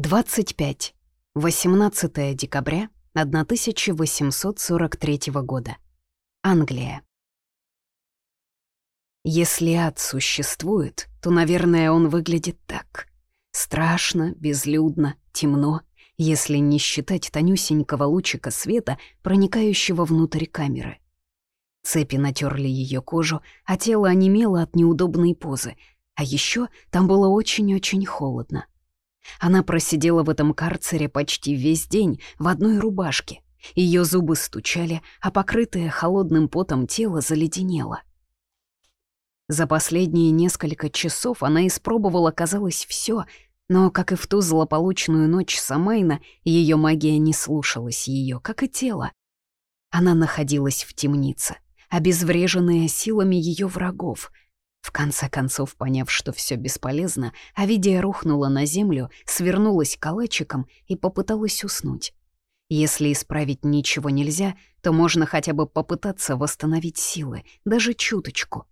25. 18 декабря 1843 года. Англия. Если ад существует, то, наверное, он выглядит так. Страшно, безлюдно, темно, если не считать тонюсенького лучика света, проникающего внутрь камеры. Цепи натерли ее кожу, а тело онемело от неудобной позы, а еще там было очень-очень холодно. Она просидела в этом карцере почти весь день в одной рубашке. Ее зубы стучали, а покрытое холодным потом тело заледенело. За последние несколько часов она испробовала, казалось, все, но, как и в ту злополучную ночь Самайна, ее магия не слушалась ее, как и тело. Она находилась в темнице, обезвреженная силами ее врагов — в конце концов, поняв, что все бесполезно, Авидия рухнула на землю, свернулась калачиком и попыталась уснуть. Если исправить ничего нельзя, то можно хотя бы попытаться восстановить силы, даже чуточку.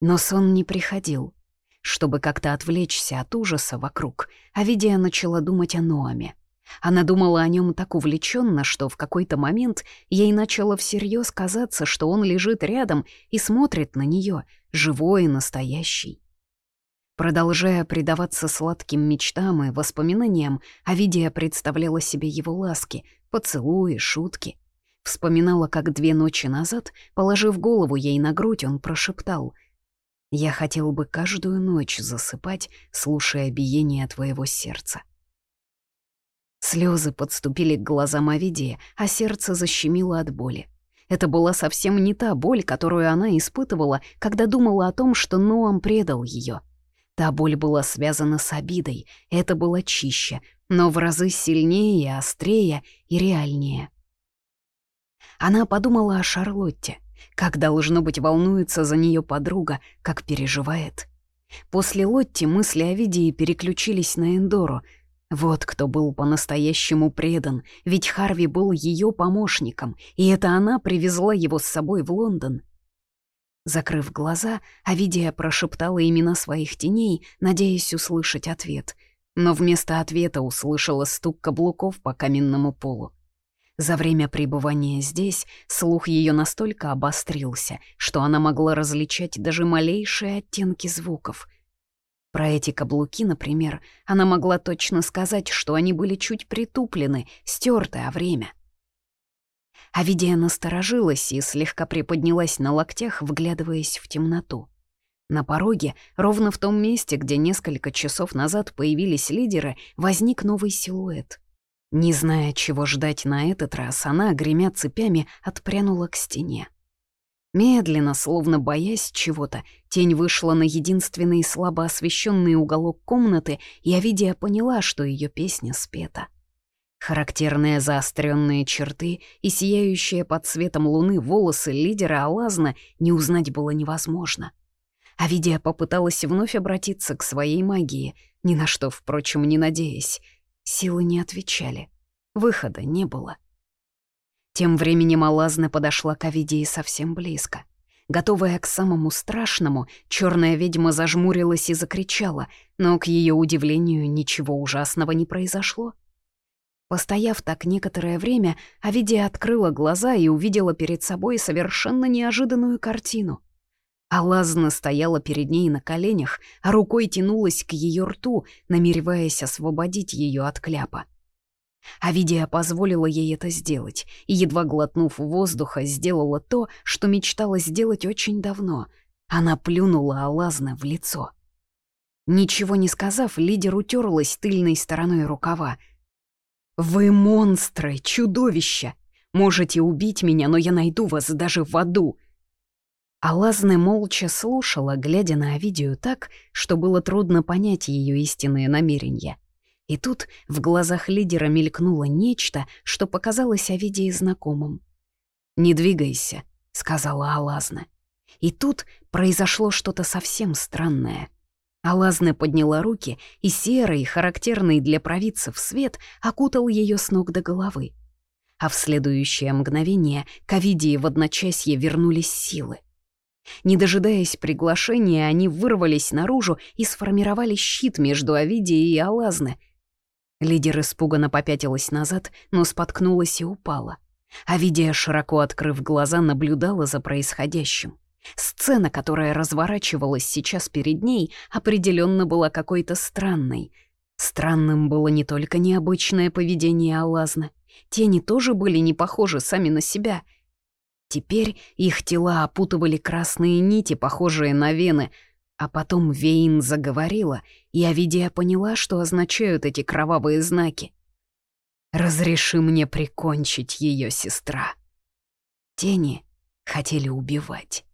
Но сон не приходил. Чтобы как-то отвлечься от ужаса вокруг, Авидия начала думать о Ноаме. Она думала о нем так увлеченно, что в какой-то момент ей начало всерьез казаться, что он лежит рядом и смотрит на нее, живой и настоящий. Продолжая предаваться сладким мечтам и воспоминаниям, Авидия представляла себе его ласки, поцелуи, шутки. Вспоминала, как две ночи назад, положив голову ей на грудь, он прошептал «Я хотел бы каждую ночь засыпать, слушая биение твоего сердца». Слезы подступили к глазам Авидии, а сердце защемило от боли. Это была совсем не та боль, которую она испытывала, когда думала о том, что Ноам предал ее. Та боль была связана с обидой, это было чище, но в разы сильнее, острее и реальнее. Она подумала о Шарлотте, как, должно быть, волнуется за нее подруга, как переживает. После Лотти мысли о Видии переключились на Эндору — вот кто был по-настоящему предан, ведь Харви был ее помощником, и это она привезла его с собой в Лондон. Закрыв глаза, Авидия прошептала имена своих теней, надеясь услышать ответ. Но вместо ответа услышала стук каблуков по каменному полу. За время пребывания здесь слух ее настолько обострился, что она могла различать даже малейшие оттенки звуков — про эти каблуки, например, она могла точно сказать, что они были чуть притуплены, стерты о время. Авидия насторожилась и слегка приподнялась на локтях, вглядываясь в темноту. На пороге, ровно в том месте, где несколько часов назад появились лидеры, возник новый силуэт. Не зная, чего ждать на этот раз, она, гремя цепями, отпрянула к стене. Медленно, словно боясь чего-то, тень вышла на единственный слабо освещенный уголок комнаты, и Авидия поняла, что ее песня спета. Характерные заостренные черты и сияющие под светом луны волосы лидера Алазна не узнать было невозможно. Авидия попыталась вновь обратиться к своей магии, ни на что, впрочем, не надеясь. Силы не отвечали. Выхода не было. Тем временем Алазна подошла к Авидии совсем близко. Готовая к самому страшному, черная ведьма зажмурилась и закричала, но, к ее удивлению, ничего ужасного не произошло. Постояв так некоторое время, Авидия открыла глаза и увидела перед собой совершенно неожиданную картину. Алазна стояла перед ней на коленях, а рукой тянулась к ее рту, намереваясь освободить ее от кляпа. Авидия позволила ей это сделать, и, едва глотнув воздуха, сделала то, что мечтала сделать очень давно. Она плюнула Алазна в лицо. Ничего не сказав, лидер утерлась тыльной стороной рукава. «Вы монстры, чудовища! Можете убить меня, но я найду вас даже в аду!» Алазна молча слушала, глядя на Авидию так, что было трудно понять ее истинные намерения. И тут в глазах лидера мелькнуло нечто, что показалось Овидии знакомым. «Не двигайся», — сказала Алазна. И тут произошло что-то совсем странное. Алазна подняла руки, и серый, характерный для провидцев свет окутал ее с ног до головы. А в следующее мгновение к Овидии в одночасье вернулись силы. Не дожидаясь приглашения, они вырвались наружу и сформировали щит между Овидией и Алазной, Лидер испуганно попятилась назад, но споткнулась и упала. Авидия, широко открыв глаза, наблюдала за происходящим. Сцена, которая разворачивалась сейчас перед ней, определенно была какой-то странной. Странным было не только необычное поведение Алазны. Тени тоже были не похожи сами на себя. Теперь их тела опутывали красные нити, похожие на вены — а потом Вейн заговорила, и Авидия поняла, что означают эти кровавые знаки. «Разреши мне прикончить ее сестра». Тени хотели убивать.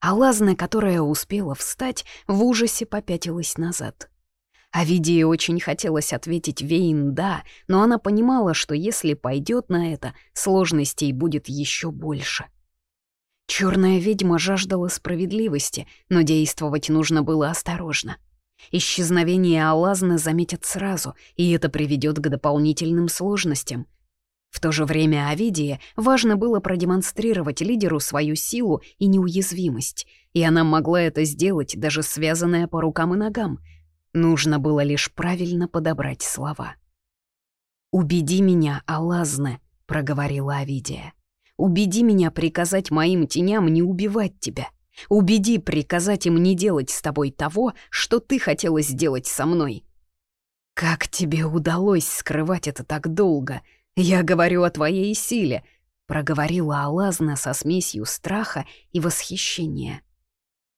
Алазна, которая успела встать, в ужасе попятилась назад. Авидии очень хотелось ответить Вейн «да», но она понимала, что если пойдет на это, сложностей будет еще больше. Черная ведьма жаждала справедливости, но действовать нужно было осторожно. Исчезновение Алазны заметят сразу, и это приведет к дополнительным сложностям. В то же время Авидии важно было продемонстрировать лидеру свою силу и неуязвимость, и она могла это сделать, даже связанная по рукам и ногам. Нужно было лишь правильно подобрать слова. «Убеди меня, Алазне», — проговорила Авидия. Убеди меня приказать моим теням не убивать тебя. Убеди приказать им не делать с тобой того, что ты хотела сделать со мной. Как тебе удалось скрывать это так долго? Я говорю о твоей силе, проговорила Алазна со смесью страха и восхищения.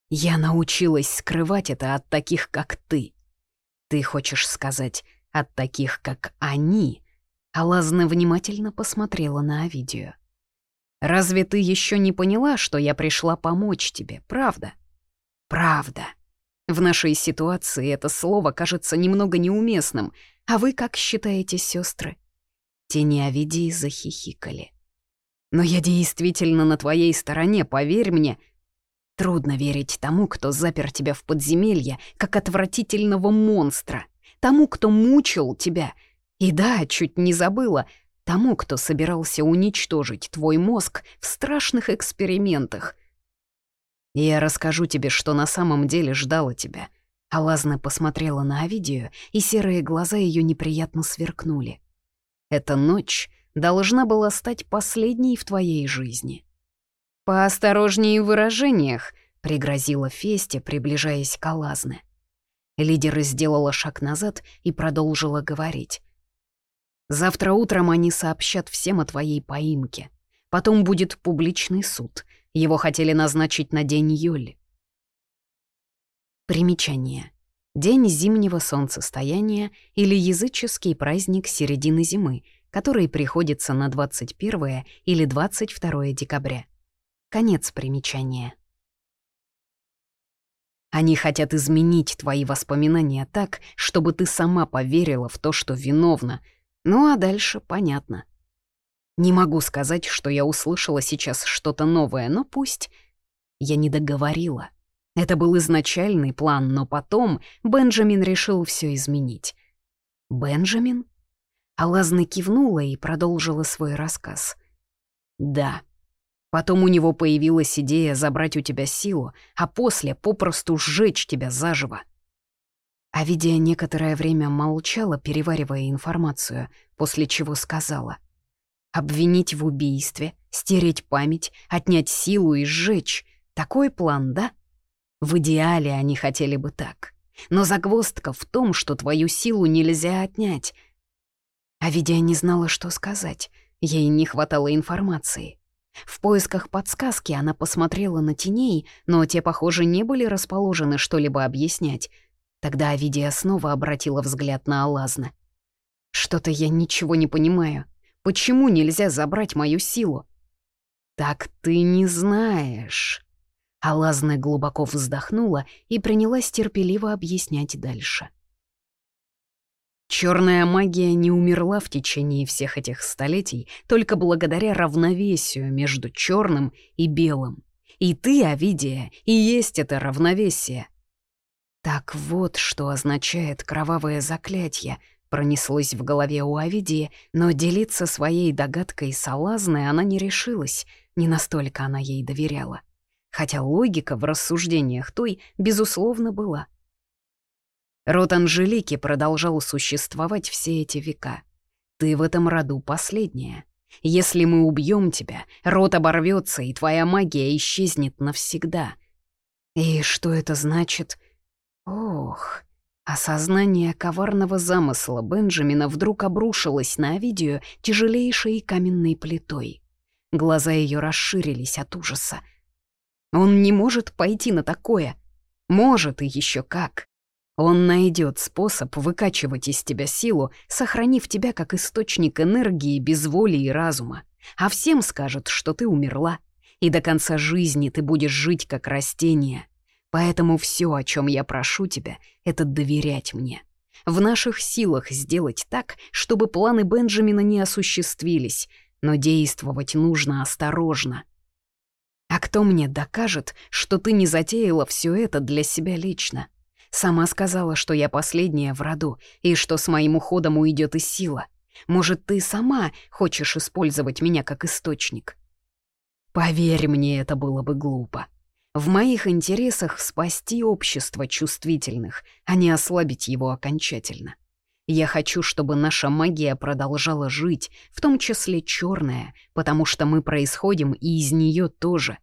Я научилась скрывать это от таких, как ты. Ты хочешь сказать, от таких, как они? Алазна внимательно посмотрела на Авидию. Разве ты еще не поняла, что я пришла помочь тебе, правда? Правда. В нашей ситуации это слово кажется немного неуместным, а вы как считаете, сестры? Тени Овидии захихикали. Но я действительно на твоей стороне, поверь мне. Трудно верить тому, кто запер тебя в подземелье, как отвратительного монстра, тому, кто мучил тебя. И да, чуть не забыла — тому, кто собирался уничтожить твой мозг в страшных экспериментах. Я расскажу тебе, что на самом деле ждало тебя. Алазна посмотрела на Авидию, и серые глаза ее неприятно сверкнули. Эта ночь должна была стать последней в твоей жизни. «Поосторожнее в выражениях», — пригрозила Фестя, приближаясь к Алазне. Лидер сделала шаг назад и продолжила говорить. Завтра утром они сообщат всем о твоей поимке. Потом будет публичный суд. Его хотели назначить на день Йоли. Примечание. День зимнего солнцестояния или языческий праздник середины зимы, который приходится на 21 или 22 декабря. Конец примечания. Они хотят изменить твои воспоминания так, чтобы ты сама поверила в то, что виновна — ну а дальше понятно. Не могу сказать, что я услышала сейчас что-то новое, но пусть. Я не договорила. Это был изначальный план, но потом Бенджамин решил все изменить. «Бенджамин?» Алазна кивнула и продолжила свой рассказ. «Да. Потом у него появилась идея забрать у тебя силу, а после попросту сжечь тебя заживо. А Видия некоторое время молчала, переваривая информацию, после чего сказала. «Обвинить в убийстве, стереть память, отнять силу и сжечь. Такой план, да? В идеале они хотели бы так. Но загвоздка в том, что твою силу нельзя отнять». А Видия не знала, что сказать. Ей не хватало информации. В поисках подсказки она посмотрела на теней, но те, похоже, не были расположены что-либо объяснять — Тогда Авидия снова обратила взгляд на Алазна. «Что-то я ничего не понимаю. Почему нельзя забрать мою силу?» «Так ты не знаешь». Алазна глубоко вздохнула и принялась терпеливо объяснять дальше. Черная магия не умерла в течение всех этих столетий только благодаря равновесию между черным и белым. И ты, Авидия, и есть это равновесие. Так вот, что означает кровавое заклятие, пронеслось в голове у Авидии, но делиться своей догадкой с Алазной она не решилась, не настолько она ей доверяла. Хотя логика в рассуждениях той, безусловно, была. Род Анжелики продолжал существовать все эти века. Ты в этом роду последняя. Если мы убьем тебя, род оборвется, и твоя магия исчезнет навсегда. И что это значит? Ох, осознание коварного замысла Бенджамина вдруг обрушилось на Овидию тяжелейшей каменной плитой. Глаза ее расширились от ужаса. Он не может пойти на такое. Может и еще как. Он найдет способ выкачивать из тебя силу, сохранив тебя как источник энергии без воли и разума. А всем скажет, что ты умерла, и до конца жизни ты будешь жить как растение. Поэтому все, о чем я прошу тебя, это доверять мне. В наших силах сделать так, чтобы планы Бенджамина не осуществились, но действовать нужно осторожно. А кто мне докажет, что ты не затеяла все это для себя лично? Сама сказала, что я последняя в роду, и что с моим уходом уйдет и сила. Может, ты сама хочешь использовать меня как источник? Поверь мне, это было бы глупо. В моих интересах спасти общество чувствительных, а не ослабить его окончательно. Я хочу, чтобы наша магия продолжала жить, в том числе черная, потому что мы происходим и из нее тоже.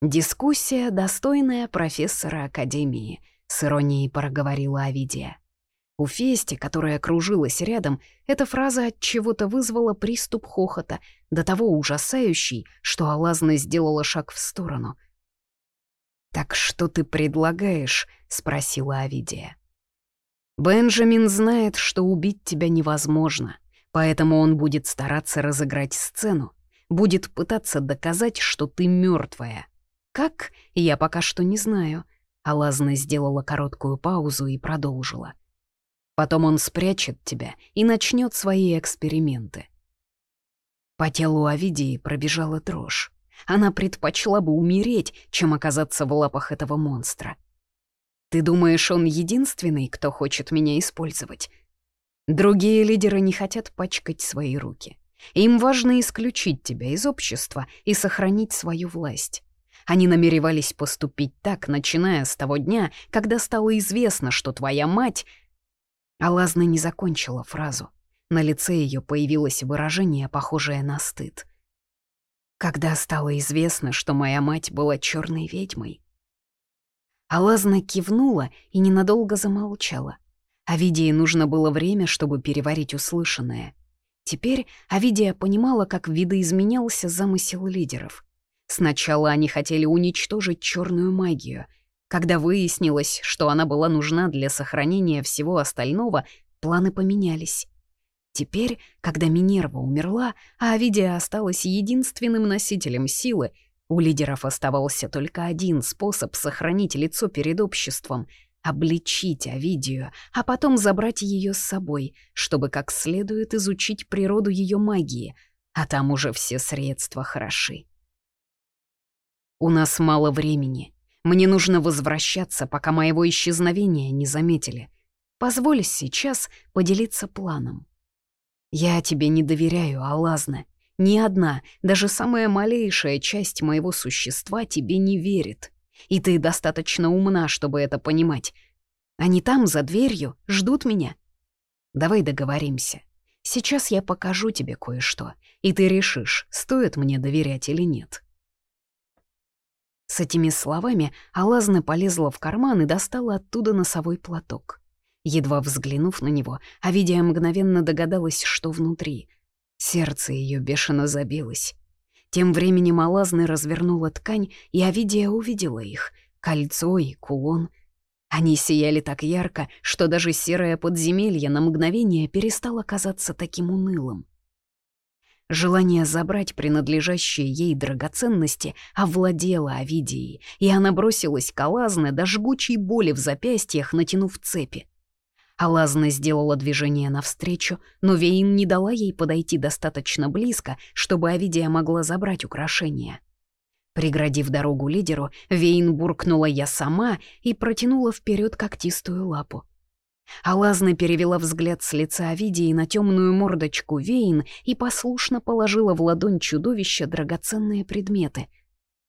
Дискуссия, достойная профессора Академии —— с иронией проговорила Авидия. У Фести, которая кружилась рядом, эта фраза от чего-то вызвала приступ хохота, до того ужасающий, что Алазна сделала шаг в сторону. «Так что ты предлагаешь?» — спросила Авидия. «Бенджамин знает, что убить тебя невозможно, поэтому он будет стараться разыграть сцену, будет пытаться доказать, что ты мертвая. Как, я пока что не знаю». Алазна сделала короткую паузу и продолжила. «Потом он спрячет тебя и начнет свои эксперименты». По телу Авидии пробежала дрожь. Она предпочла бы умереть, чем оказаться в лапах этого монстра. «Ты думаешь, он единственный, кто хочет меня использовать?» Другие лидеры не хотят пачкать свои руки. Им важно исключить тебя из общества и сохранить свою власть. Они намеревались поступить так, начиная с того дня, когда стало известно, что твоя мать... Алазна не закончила фразу. На лице ее появилось выражение, похожее на стыд. Когда стало известно, что моя мать была черной ведьмой. Алазна кивнула и ненадолго замолчала. Авидии нужно было время, чтобы переварить услышанное. Теперь Авидия понимала, как видоизменялся замысел лидеров. Сначала они хотели уничтожить черную магию. Когда выяснилось, что она была нужна для сохранения всего остального, планы поменялись. Теперь, когда Минерва умерла, а Авидия осталась единственным носителем силы, у лидеров оставался только один способ сохранить лицо перед обществом — обличить Авидию, а потом забрать ее с собой, чтобы как следует изучить природу ее магии, а там уже все средства хороши. «У нас мало времени. Мне нужно возвращаться, пока моего исчезновения не заметили. Позволь сейчас поделиться планом. Я тебе не доверяю, Алазна. Ни одна, даже самая малейшая часть моего существа тебе не верит. И ты достаточно умна, чтобы это понимать. Они там, за дверью, ждут меня. Давай договоримся. Сейчас я покажу тебе кое-что, и ты решишь, стоит мне доверять или нет. С этими словами Алазна полезла в карман и достала оттуда носовой платок. Едва взглянув на него, Авидия мгновенно догадалась, что внутри. Сердце ее бешено забилось. Тем временем Алазна развернула ткань, и Авидия увидела их — кольцо и кулон. Они сияли так ярко, что даже серое подземелье на мгновение перестало казаться таким унылым. Желание забрать принадлежащие ей драгоценности овладело Овидией, и она бросилась к Алазне до жгучей боли в запястьях, натянув цепи. Алазна сделала движение навстречу, но Вейн не дала ей подойти достаточно близко, чтобы Овидия могла забрать украшения. Преградив дорогу лидеру, Вейн буркнула «я сама» и протянула вперед когтистую лапу. Алазна перевела взгляд с лица Овидии на темную мордочку Вейн и послушно положила в ладонь чудовища драгоценные предметы.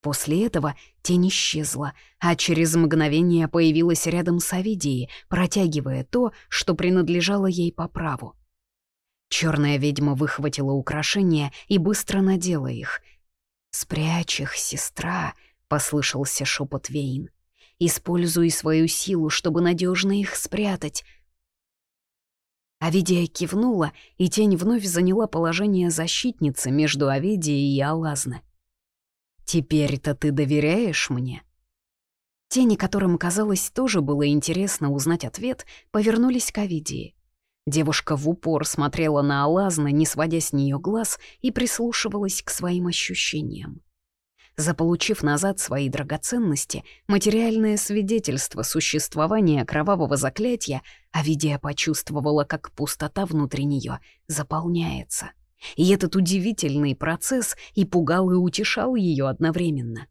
После этого тень исчезла, а через мгновение появилась рядом с Авидией, протягивая то, что принадлежало ей по праву. Черная ведьма выхватила украшения и быстро надела их. «Спрячь их, сестра», — послышался шепот Вейн. «Используй свою силу, чтобы надежно их спрятать». Авидия кивнула, и тень вновь заняла положение защитницы между Авидией и Алазны. «Теперь-то ты доверяешь мне?» Тени, которым, казалось, тоже было интересно узнать ответ, повернулись к Авидии. Девушка в упор смотрела на Алазна, не сводя с нее глаз, и прислушивалась к своим ощущениям. Заполучив назад свои драгоценности, материальное свидетельство существования кровавого заклятия, Авидия почувствовала, как пустота внутри нее заполняется. И этот удивительный процесс и пугал, и утешал ее одновременно.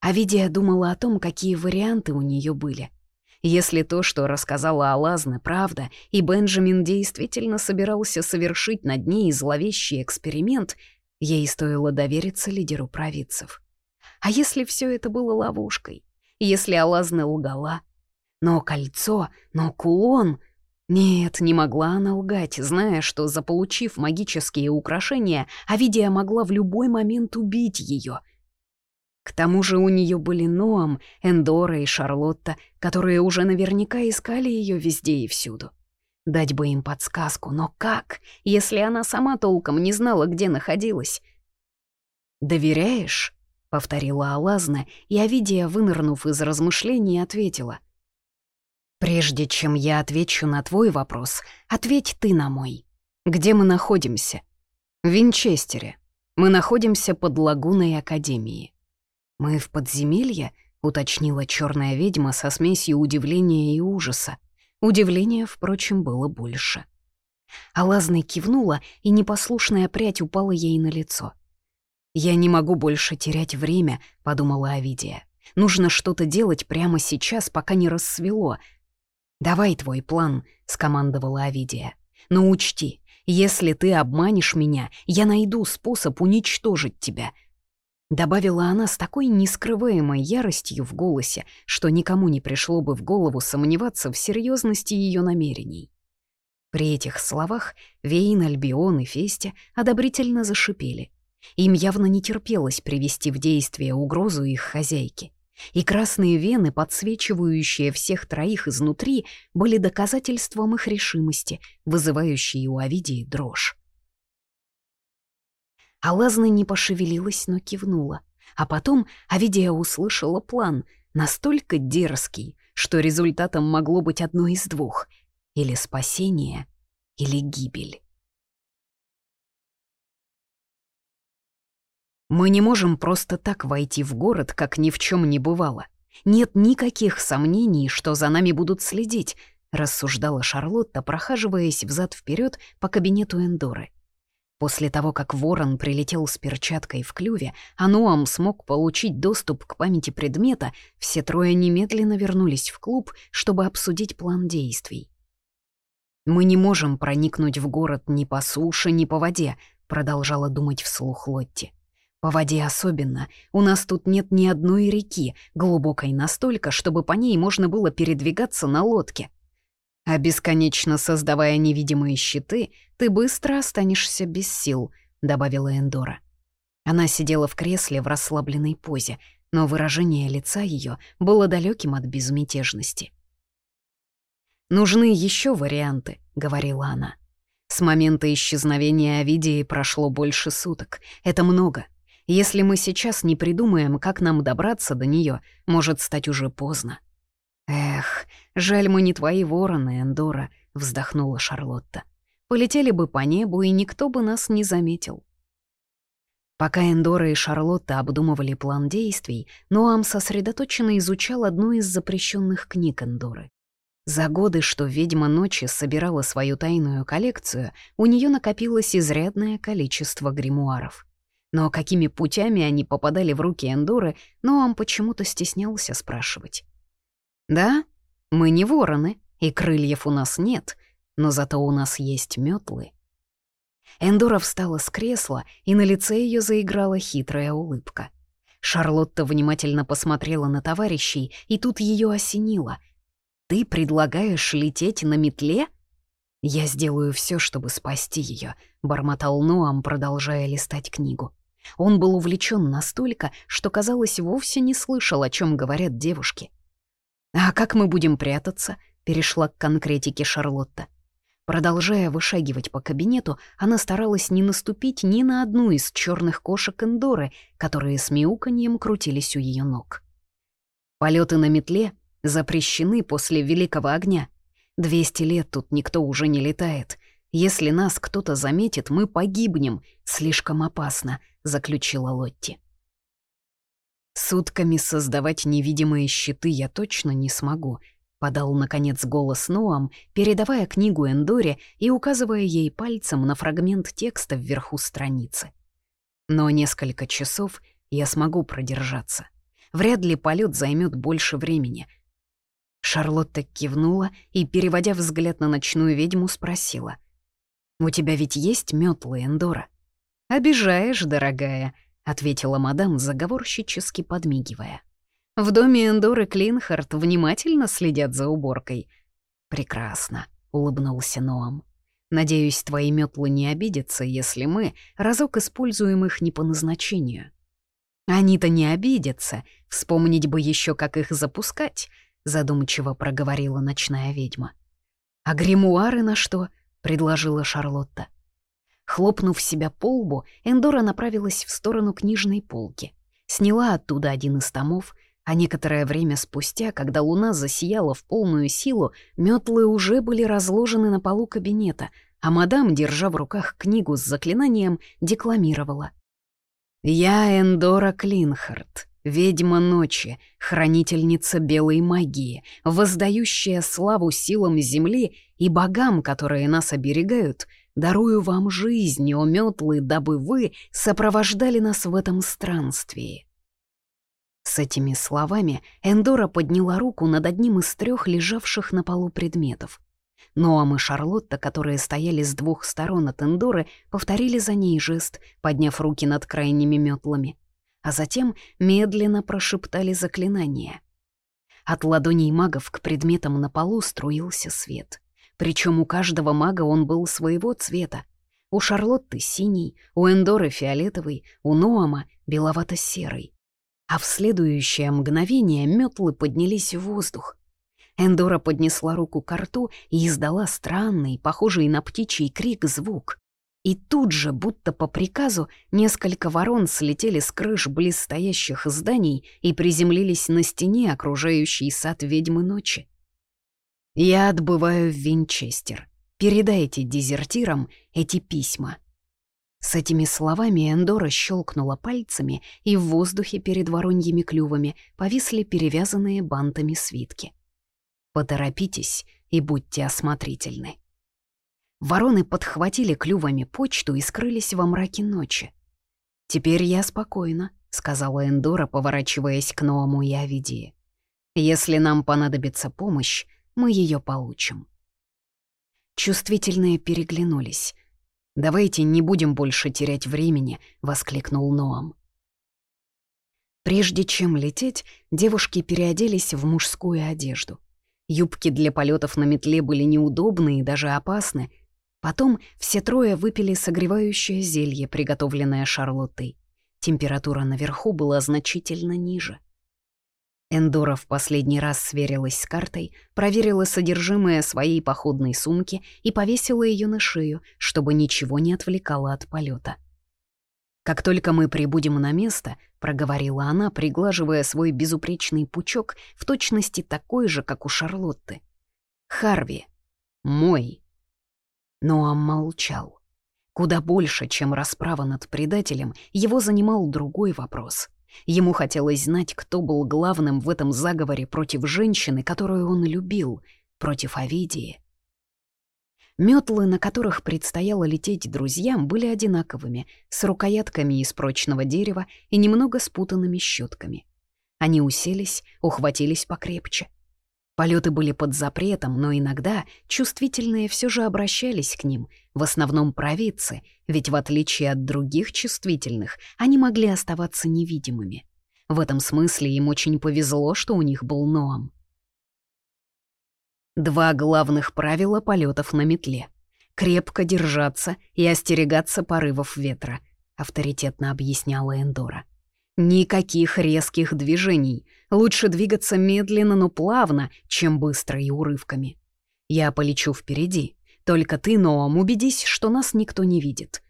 Авидия думала о том, какие варианты у нее были — если то, что рассказала Алазна, правда, и Бенджамин действительно собирался совершить над ней зловещий эксперимент, ей стоило довериться лидеру провидцев. А если все это было ловушкой? Если Алазна лгала? Но кольцо, но кулон... Нет, не могла она лгать, зная, что, заполучив магические украшения, Авидия могла в любой момент убить ее — к тому же у нее были Ноам, Эндора и Шарлотта, которые уже наверняка искали ее везде и всюду. Дать бы им подсказку, но как, если она сама толком не знала, где находилась? «Доверяешь?» — повторила Алазна, и Авидия, вынырнув из размышлений, ответила. «Прежде чем я отвечу на твой вопрос, ответь ты на мой. Где мы находимся?» «В Винчестере. Мы находимся под лагуной Академии. «Мы в подземелье?» — уточнила черная ведьма со смесью удивления и ужаса. Удивления, впрочем, было больше. Алазна кивнула, и непослушная прядь упала ей на лицо. «Я не могу больше терять время», — подумала Авидия. «Нужно что-то делать прямо сейчас, пока не рассвело». «Давай твой план», — скомандовала Авидия. «Но учти, если ты обманешь меня, я найду способ уничтожить тебя. Добавила она с такой нескрываемой яростью в голосе, что никому не пришло бы в голову сомневаться в серьезности ее намерений. При этих словах Вейн, Альбион и Фестя одобрительно зашипели. Им явно не терпелось привести в действие угрозу их хозяйки. И красные вены, подсвечивающие всех троих изнутри, были доказательством их решимости, вызывающей у Овидии дрожь. Алазна не пошевелилась, но кивнула. А потом Авидия услышала план, настолько дерзкий, что результатом могло быть одно из двух — или спасение, или гибель. Мы не можем просто так войти в город, как ни в чем не бывало. Нет никаких сомнений, что за нами будут следить, рассуждала Шарлотта, прохаживаясь взад вперед по кабинету Эндоры. После того, как ворон прилетел с перчаткой в клюве, а Ноам смог получить доступ к памяти предмета, все трое немедленно вернулись в клуб, чтобы обсудить план действий. «Мы не можем проникнуть в город ни по суше, ни по воде», — продолжала думать вслух Лотти. «По воде особенно. У нас тут нет ни одной реки, глубокой настолько, чтобы по ней можно было передвигаться на лодке. А бесконечно создавая невидимые щиты, ты быстро останешься без сил», — добавила Эндора. Она сидела в кресле в расслабленной позе, но выражение лица ее было далеким от безмятежности. «Нужны еще варианты», — говорила она. «С момента исчезновения Овидии прошло больше суток. Это много. Если мы сейчас не придумаем, как нам добраться до нее, может стать уже поздно». «Эх, жаль, мы не твои вороны, Эндора», — вздохнула Шарлотта. «Полетели бы по небу, и никто бы нас не заметил». Пока Эндора и Шарлотта обдумывали план действий, Ноам сосредоточенно изучал одну из запрещенных книг Эндоры. За годы, что ведьма ночи собирала свою тайную коллекцию, у нее накопилось изрядное количество гримуаров. Но какими путями они попадали в руки Эндоры, Ноам почему-то стеснялся спрашивать. Да, мы не вороны, и крыльев у нас нет, но зато у нас есть метлы. Эндора встала с кресла, и на лице ее заиграла хитрая улыбка. Шарлотта внимательно посмотрела на товарищей, и тут ее осенило. «Ты предлагаешь лететь на метле?» «Я сделаю все, чтобы спасти ее», — бормотал Ноам, продолжая листать книгу. Он был увлечен настолько, что, казалось, вовсе не слышал, о чем говорят девушки. «А как мы будем прятаться?» — перешла к конкретике Шарлотта. Продолжая вышагивать по кабинету, она старалась не наступить ни на одну из черных кошек Эндоры, которые с мяуканьем крутились у ее ног. Полеты на метле запрещены после Великого огня. Двести лет тут никто уже не летает. Если нас кто-то заметит, мы погибнем. Слишком опасно, заключила Лотти. Сутками создавать невидимые щиты я точно не смогу, — подал, наконец, голос Ноам, передавая книгу Эндоре и указывая ей пальцем на фрагмент текста вверху страницы. «Но несколько часов я смогу продержаться. Вряд ли полет займет больше времени». Шарлотта кивнула и, переводя взгляд на ночную ведьму, спросила. «У тебя ведь есть метлы, Эндора?» «Обижаешь, дорогая», — ответила мадам, заговорщически подмигивая. В доме Эндоры Клинхард внимательно следят за уборкой. «Прекрасно», — улыбнулся Ноам. «Надеюсь, твои метлы не обидятся, если мы разок используем их не по назначению». «Они-то не обидятся. Вспомнить бы еще, как их запускать», — задумчиво проговорила ночная ведьма. «А гримуары на что?» — предложила Шарлотта. Хлопнув себя по лбу, Эндора направилась в сторону книжной полки. Сняла оттуда один из томов — а некоторое время спустя, когда луна засияла в полную силу, метлы уже были разложены на полу кабинета, а мадам, держа в руках книгу с заклинанием, декламировала. «Я Эндора Клинхард, ведьма ночи, хранительница белой магии, воздающая славу силам земли и богам, которые нас оберегают, дарую вам жизнь, о метлы, дабы вы сопровождали нас в этом странствии». С этими словами Эндора подняла руку над одним из трех лежавших на полу предметов. Ноам и Шарлотта, которые стояли с двух сторон от Эндоры, повторили за ней жест, подняв руки над крайними метлами, а затем медленно прошептали заклинание. От ладоней магов к предметам на полу струился свет. Причем у каждого мага он был своего цвета. У Шарлотты — синий, у Эндоры — фиолетовый, у Ноама — беловато-серый а в следующее мгновение метлы поднялись в воздух. Эндора поднесла руку к рту и издала странный, похожий на птичий крик, звук. И тут же, будто по приказу, несколько ворон слетели с крыш близстоящих зданий и приземлились на стене, окружающей сад ведьмы ночи. «Я отбываю в Винчестер. Передайте дезертирам эти письма», с этими словами Эндора щелкнула пальцами, и в воздухе перед вороньими клювами повисли перевязанные бантами свитки. «Поторопитесь и будьте осмотрительны». Вороны подхватили клювами почту и скрылись во мраке ночи. «Теперь я спокойна», — сказала Эндора, поворачиваясь к Ноаму и Авидии. «Если нам понадобится помощь, мы ее получим». Чувствительные переглянулись — «Давайте не будем больше терять времени», — воскликнул Ноам. Прежде чем лететь, девушки переоделись в мужскую одежду. Юбки для полетов на метле были неудобны и даже опасны. Потом все трое выпили согревающее зелье, приготовленное Шарлоттой. Температура наверху была значительно ниже. Эндора в последний раз сверилась с картой, проверила содержимое своей походной сумки и повесила ее на шею, чтобы ничего не отвлекало от полета. «Как только мы прибудем на место», — проговорила она, приглаживая свой безупречный пучок в точности такой же, как у Шарлотты. «Харви, мой». Ноам молчал. Куда больше, чем расправа над предателем, его занимал другой вопрос — Ему хотелось знать, кто был главным в этом заговоре против женщины, которую он любил, против Овидии. Метлы, на которых предстояло лететь друзьям, были одинаковыми, с рукоятками из прочного дерева и немного спутанными щетками. Они уселись, ухватились покрепче. Полеты были под запретом, но иногда чувствительные все же обращались к ним, в основном провидцы, ведь в отличие от других чувствительных, они могли оставаться невидимыми. В этом смысле им очень повезло, что у них был Ноам. Два главных правила полетов на метле — крепко держаться и остерегаться порывов ветра, авторитетно объясняла Эндора. Никаких резких движений. Лучше двигаться медленно, но плавно, чем быстро и урывками. Я полечу впереди. Только ты, Ноам, убедись, что нас никто не видит.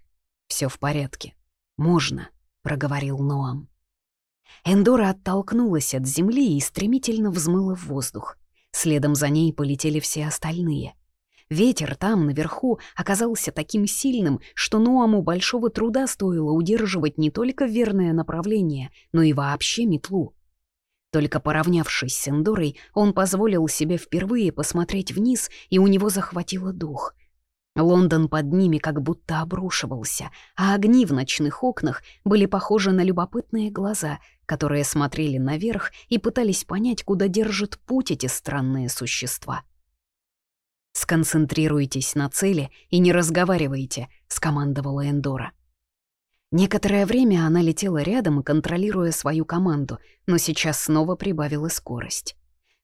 Все в порядке. Можно, проговорил Ноам. Эндора оттолкнулась от земли и стремительно взмыла в воздух. Следом за ней полетели все остальные. Ветер там, наверху, оказался таким сильным, что Ноаму большого труда стоило удерживать не только верное направление, но и вообще метлу. Только поравнявшись с Эндорой, он позволил себе впервые посмотреть вниз, и у него захватило дух. Лондон под ними как будто обрушивался, а огни в ночных окнах были похожи на любопытные глаза, которые смотрели наверх и пытались понять, куда держат путь эти странные существа. «Сконцентрируйтесь на цели и не разговаривайте», — скомандовала Эндора. Некоторое время она летела рядом, контролируя свою команду, но сейчас снова прибавила скорость.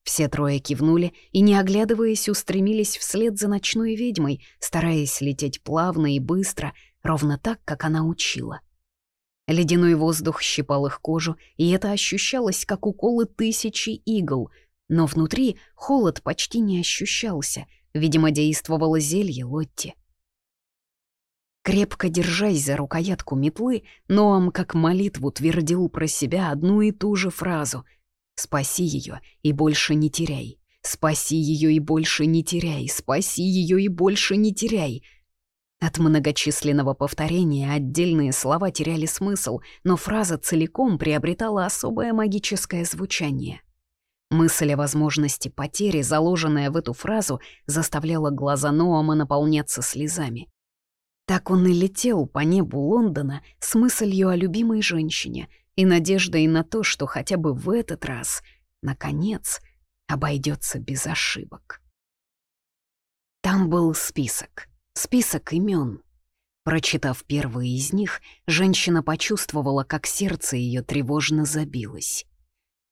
Все трое кивнули и, не оглядываясь, устремились вслед за ночной ведьмой, стараясь лететь плавно и быстро, ровно так, как она учила. Ледяной воздух щипал их кожу, и это ощущалось, как уколы тысячи игл, но внутри холод почти не ощущался — Видимо, действовало зелье Лотти. Крепко держась за рукоятку метлы, Ноам как молитву твердил про себя одну и ту же фразу «Спаси ее и больше не теряй! Спаси ее и больше не теряй! Спаси ее и больше не теряй!» От многочисленного повторения отдельные слова теряли смысл, но фраза целиком приобретала особое магическое звучание. Мысль о возможности потери, заложенная в эту фразу, заставляла глаза Ноама наполняться слезами. Так он и летел по небу Лондона с мыслью о любимой женщине и надеждой на то, что хотя бы в этот раз, наконец, обойдется без ошибок. Там был список, список имен. Прочитав первые из них, женщина почувствовала, как сердце ее тревожно забилось.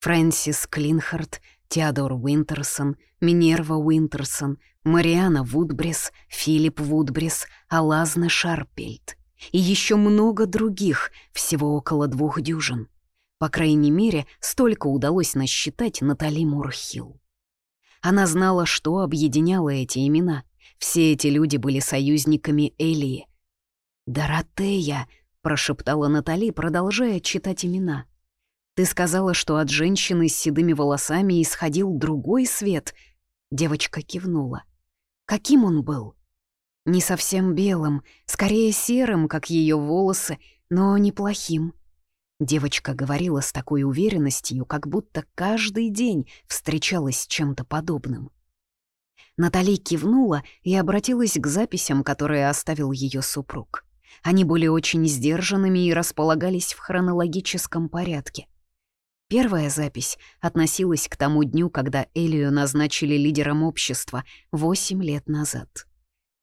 Фрэнсис Клинхард, Теодор Уинтерсон, Минерва Уинтерсон, Мариана Вудбрис, Филипп Вудбрис, Алазна Шарпельт. И еще много других, всего около двух дюжин. По крайней мере, столько удалось насчитать Натали Мурхилл. Она знала, что объединяло эти имена. Все эти люди были союзниками Элии. «Доротея», — прошептала Натали, продолжая читать имена. Ты сказала, что от женщины с седыми волосами исходил другой свет. Девочка кивнула. Каким он был? Не совсем белым, скорее серым, как ее волосы, но неплохим. Девочка говорила с такой уверенностью, как будто каждый день встречалась с чем-то подобным. Натали кивнула и обратилась к записям, которые оставил ее супруг. Они были очень сдержанными и располагались в хронологическом порядке. Первая запись относилась к тому дню, когда Элию назначили лидером общества 8 лет назад.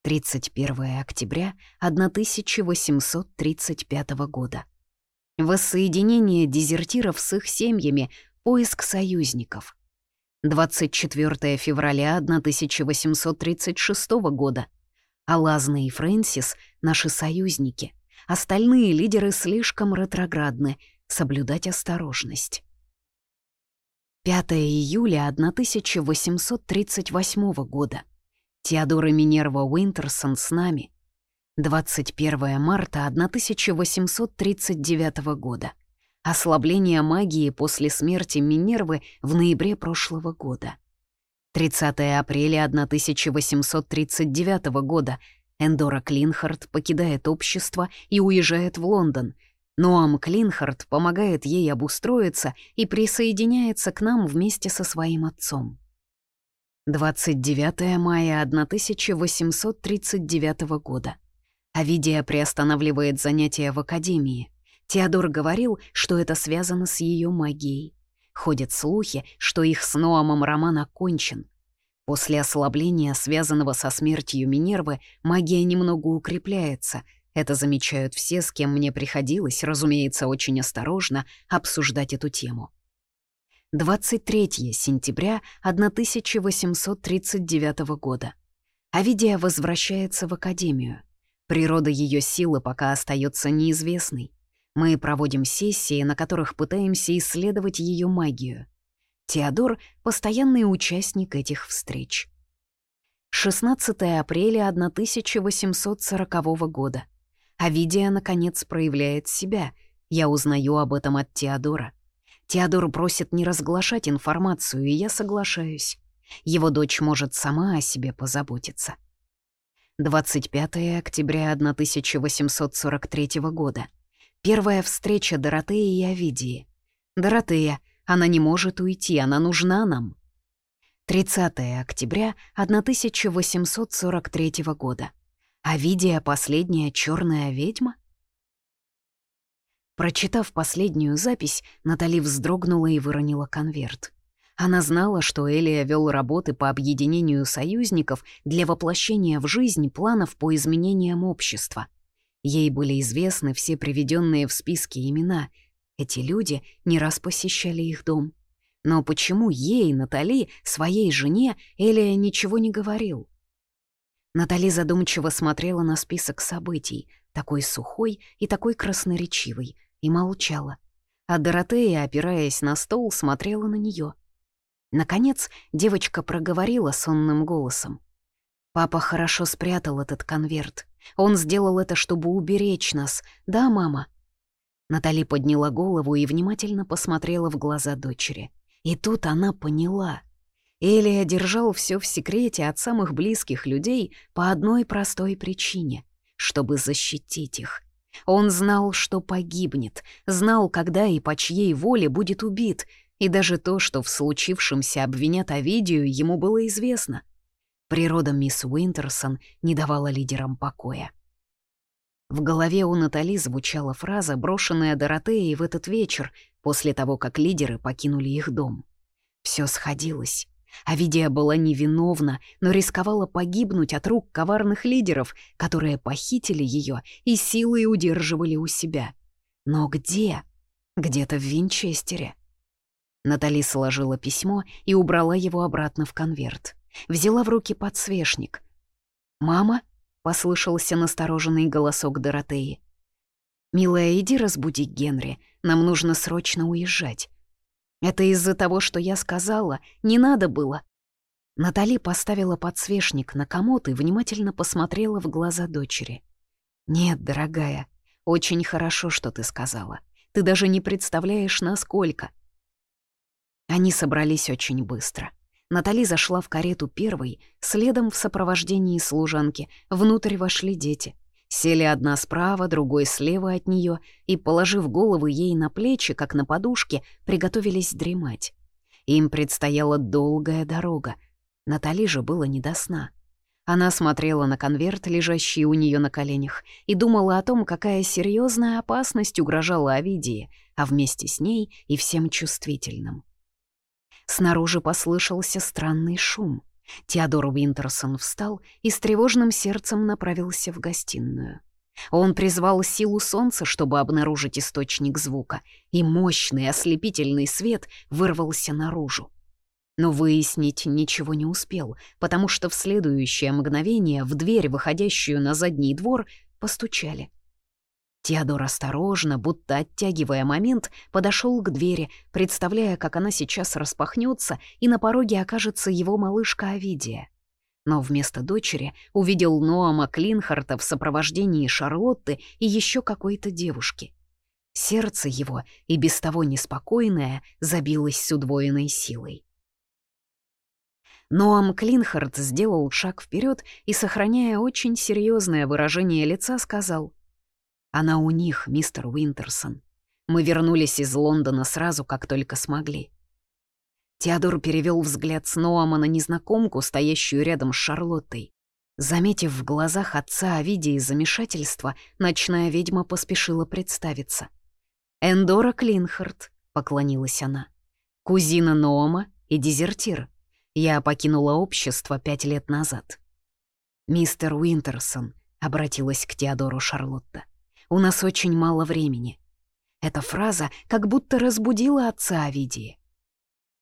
31 октября 1835 года. Воссоединение дезертиров с их семьями, поиск союзников. 24 февраля 1836 года. Алазна и Фрэнсис — наши союзники. Остальные лидеры слишком ретроградны, соблюдать осторожность. 5 июля 1838 года. Теодор и Минерва Уинтерсон с нами. 21 марта 1839 года. Ослабление магии после смерти Минервы в ноябре прошлого года. 30 апреля 1839 года. Эндора Клинхард покидает общество и уезжает в Лондон — Ноам Клинхард помогает ей обустроиться и присоединяется к нам вместе со своим отцом. 29 мая 1839 года. Авидия приостанавливает занятия в академии. Теодор говорил, что это связано с ее магией. Ходят слухи, что их с Ноамом роман окончен. После ослабления, связанного со смертью Минервы, магия немного укрепляется — Это замечают все, с кем мне приходилось, разумеется, очень осторожно обсуждать эту тему. 23 сентября 1839 года. Авидия возвращается в академию. Природа ее силы пока остается неизвестной. Мы проводим сессии, на которых пытаемся исследовать ее магию. Теодор — постоянный участник этих встреч. 16 апреля 1840 года. Авидия, наконец, проявляет себя. Я узнаю об этом от Теодора. Теодор просит не разглашать информацию, и я соглашаюсь. Его дочь может сама о себе позаботиться. 25 октября 1843 года. Первая встреча Доротеи и Овидии. «Доротея, она не может уйти, она нужна нам». 30 октября 1843 года. Овидия — последняя черная ведьма? Прочитав последнюю запись, Натали вздрогнула и выронила конверт. Она знала, что Элия вел работы по объединению союзников для воплощения в жизнь планов по изменениям общества. Ей были известны все приведенные в списке имена. Эти люди не раз посещали их дом. Но почему ей, Натали, своей жене, Элия ничего не говорил? Натали задумчиво смотрела на список событий, такой сухой и такой красноречивый, и молчала. А Доротея, опираясь на стол, смотрела на нее. Наконец девочка проговорила сонным голосом. «Папа хорошо спрятал этот конверт. Он сделал это, чтобы уберечь нас. Да, мама?» Натали подняла голову и внимательно посмотрела в глаза дочери. И тут она поняла. Элия держал все в секрете от самых близких людей по одной простой причине — чтобы защитить их — он знал, что погибнет, знал, когда и по чьей воле будет убит, и даже то, что в случившемся обвинят Овидию, ему было известно. Природа мисс Уинтерсон не давала лидерам покоя. В голове у Натали звучала фраза, брошенная Доротеей в этот вечер, после того, как лидеры покинули их дом. Все сходилось. Авидия была невиновна, но рисковала погибнуть от рук коварных лидеров, которые похитили ее и силой удерживали у себя. Но где? Где-то в Винчестере. Натали сложила письмо и убрала его обратно в конверт. Взяла в руки подсвечник. «Мама?» — послышался настороженный голосок Доротеи. «Милая, иди разбуди Генри, нам нужно срочно уезжать. Это из-за того, что я сказала, не надо было. Натали поставила подсвечник на комод и внимательно посмотрела в глаза дочери. «Нет, дорогая, очень хорошо, что ты сказала. Ты даже не представляешь, насколько». Они собрались очень быстро. Натали зашла в карету первой, следом в сопровождении служанки, внутрь вошли дети. Сели одна справа, другой слева от нее и, положив головы ей на плечи, как на подушке, приготовились дремать. Им предстояла долгая дорога. Натали же было не до сна. Она смотрела на конверт, лежащий у нее на коленях, и думала о том, какая серьезная опасность угрожала Овидии, а вместе с ней и всем чувствительным. Снаружи послышался странный шум — Теодор Уинтерсон встал и с тревожным сердцем направился в гостиную. Он призвал силу солнца, чтобы обнаружить источник звука, и мощный ослепительный свет вырвался наружу. Но выяснить ничего не успел, потому что в следующее мгновение в дверь, выходящую на задний двор, постучали. Теодор осторожно, будто оттягивая момент, подошел к двери, представляя, как она сейчас распахнется, и на пороге окажется его малышка Овидия. Но вместо дочери увидел Ноама Клинхарта в сопровождении Шарлотты и еще какой-то девушки. Сердце его, и без того неспокойное, забилось с удвоенной силой. Ноам Клинхард сделал шаг вперед и, сохраняя очень серьезное выражение лица, сказал — она у них, мистер Уинтерсон. Мы вернулись из Лондона сразу, как только смогли. Теодор перевел взгляд с Ноама на незнакомку, стоящую рядом с Шарлоттой. Заметив в глазах отца о виде и замешательства, ночная ведьма поспешила представиться. «Эндора Клинхард», — поклонилась она. «Кузина Ноама и дезертир. Я покинула общество пять лет назад». «Мистер Уинтерсон, — обратилась к Теодору Шарлотта. «У нас очень мало времени». Эта фраза как будто разбудила отца Овидии.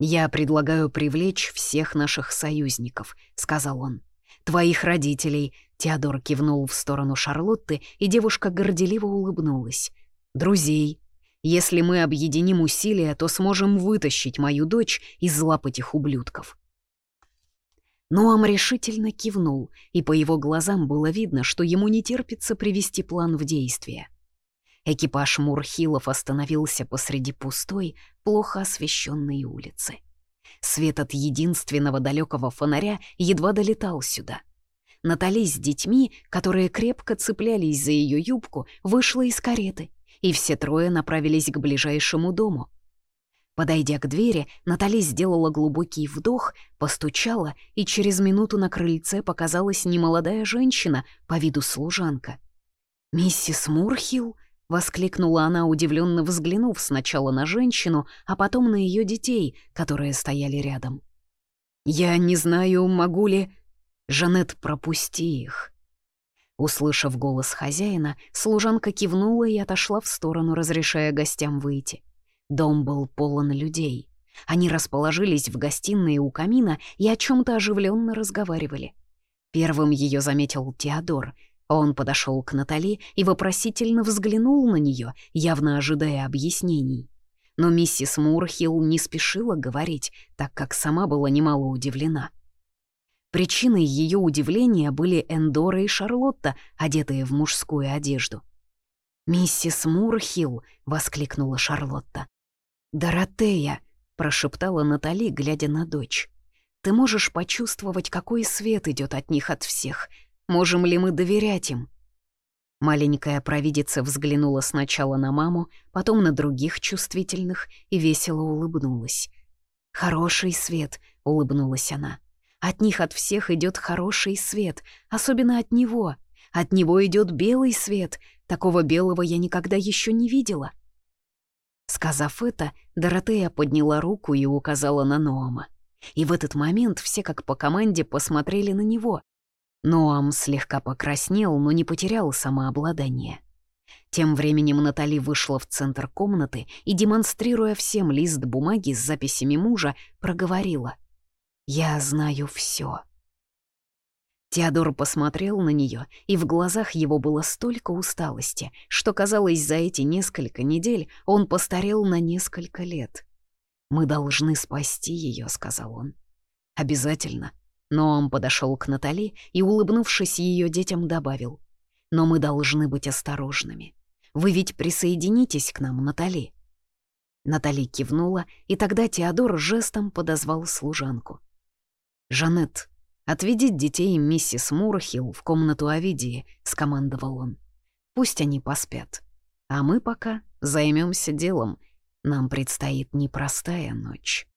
«Я предлагаю привлечь всех наших союзников», — сказал он. «Твоих родителей», — Теодор кивнул в сторону Шарлотты, и девушка горделиво улыбнулась. «Друзей. Если мы объединим усилия, то сможем вытащить мою дочь из лап этих ублюдков». Ноам решительно кивнул, и по его глазам было видно, что ему не терпится привести план в действие. Экипаж Мурхилов остановился посреди пустой, плохо освещенной улицы. Свет от единственного далекого фонаря едва долетал сюда. Натали с детьми, которые крепко цеплялись за ее юбку, вышла из кареты, и все трое направились к ближайшему дому — Подойдя к двери, Натали сделала глубокий вдох, постучала, и через минуту на крыльце показалась немолодая женщина, по виду служанка. «Миссис Мурхилл?» — воскликнула она, удивленно взглянув сначала на женщину, а потом на ее детей, которые стояли рядом. «Я не знаю, могу ли...» «Жанет, пропусти их». Услышав голос хозяина, служанка кивнула и отошла в сторону, разрешая гостям выйти. Дом был полон людей. Они расположились в гостиной у камина и о чем то оживленно разговаривали. Первым ее заметил Теодор. Он подошел к Натали и вопросительно взглянул на нее, явно ожидая объяснений. Но миссис Мурхилл не спешила говорить, так как сама была немало удивлена. Причиной ее удивления были Эндора и Шарлотта, одетые в мужскую одежду. «Миссис Мурхилл!» — воскликнула Шарлотта. «Доротея!» — прошептала Натали, глядя на дочь. «Ты можешь почувствовать, какой свет идет от них от всех. Можем ли мы доверять им?» Маленькая провидица взглянула сначала на маму, потом на других чувствительных и весело улыбнулась. «Хороший свет», — улыбнулась она. «От них от всех идет хороший свет, особенно от него. От него идет белый свет. Такого белого я никогда еще не видела. Сказав это, Доротея подняла руку и указала на Ноама. И в этот момент все как по команде посмотрели на него. Ноам слегка покраснел, но не потерял самообладание. Тем временем Натали вышла в центр комнаты и, демонстрируя всем лист бумаги с записями мужа, проговорила. «Я знаю все. Теодор посмотрел на нее, и в глазах его было столько усталости, что, казалось, за эти несколько недель он постарел на несколько лет. «Мы должны спасти ее», — сказал он. «Обязательно». Но он подошел к Натали и, улыбнувшись ее детям, добавил. «Но мы должны быть осторожными. Вы ведь присоединитесь к нам, Натали». Натали кивнула, и тогда Теодор жестом подозвал служанку. «Жанет, «Отведи детей миссис Мурхилл в комнату Овидии», — скомандовал он. «Пусть они поспят. А мы пока займемся делом. Нам предстоит непростая ночь».